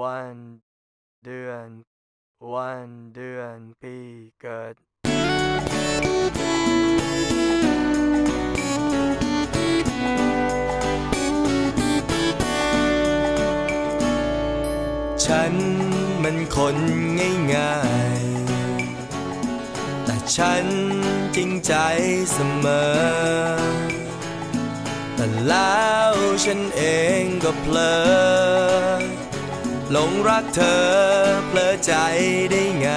วันเดือน วันเดือนปีเกิด ฉันมันคนง่ายๆ แต่ฉันจริงใจเสมอ แต่แล้วฉันเองก็เพลอ หลงรักเธอเพลอใจได้ไง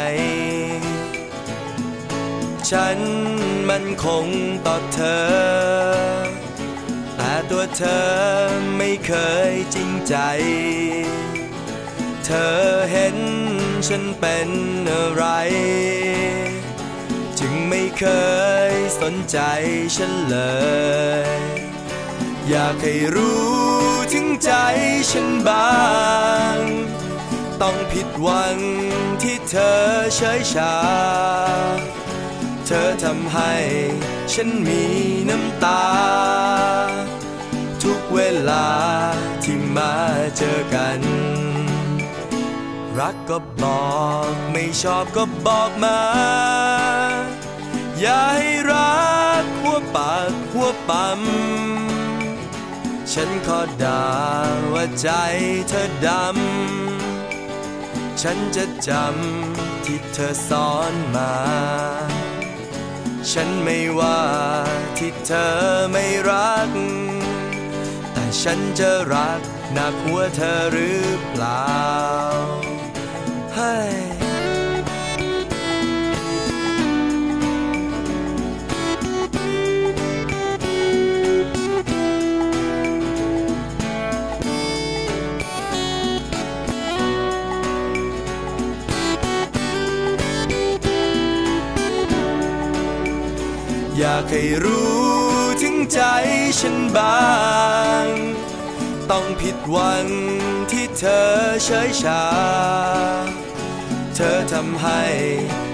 ฉันมันคงต่อเธอ แต่ตัวเธอไม่เคยจริงใจ เธอเห็นฉันเป็นอะไร จึงไม่เคยสนใจฉันเลย อยากให้รู้ถึงใจฉันบ้าง ต้องผิดหวังที่เธอเฉยชา เธอทำให้ฉันมีน้ำตา ทุกเวลาที่มาเจอกัน รักก็บอกไม่ชอบก็บอกมา อย่าให้รักหัวปากหัวปั๊มฉันขอด่าว่าใจเธอดำ ฉันจะจำที่เธอสอนมา ฉันไม่ว่าที่เธอไม่รัก แต่ฉันจะรักหนักหัวเธอหรือเปล่าให้ากให้รู้ถึงใจฉันบ้าง ต้องผิดวังที่เธอเฉยชา เธอทำให้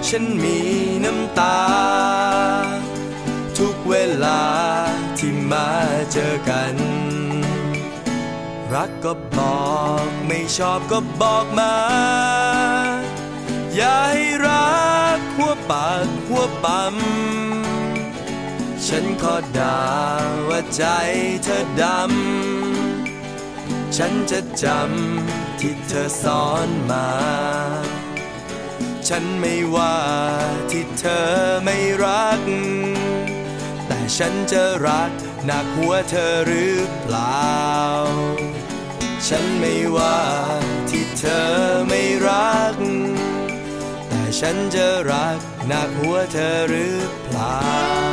ฉันมีน้ำตา ทุกเวลาที่มาเจอกัน รักก็บอกไม่ชอบก็บอกมา อย่าให้รักหัวปากหัวปั๊ม ฉันขอด่าว่าใจเธอดำ ฉันจะจำที่เธอสอนมา ฉันไม่ว่าที่เธอไม่รัก แต่ฉันจะรักหนักหัวเธอหรือเปล่า ฉันไม่ว่าที่เธอไม่รัก แต่ฉันจะรักหนักหัวเธอหรือเปล่า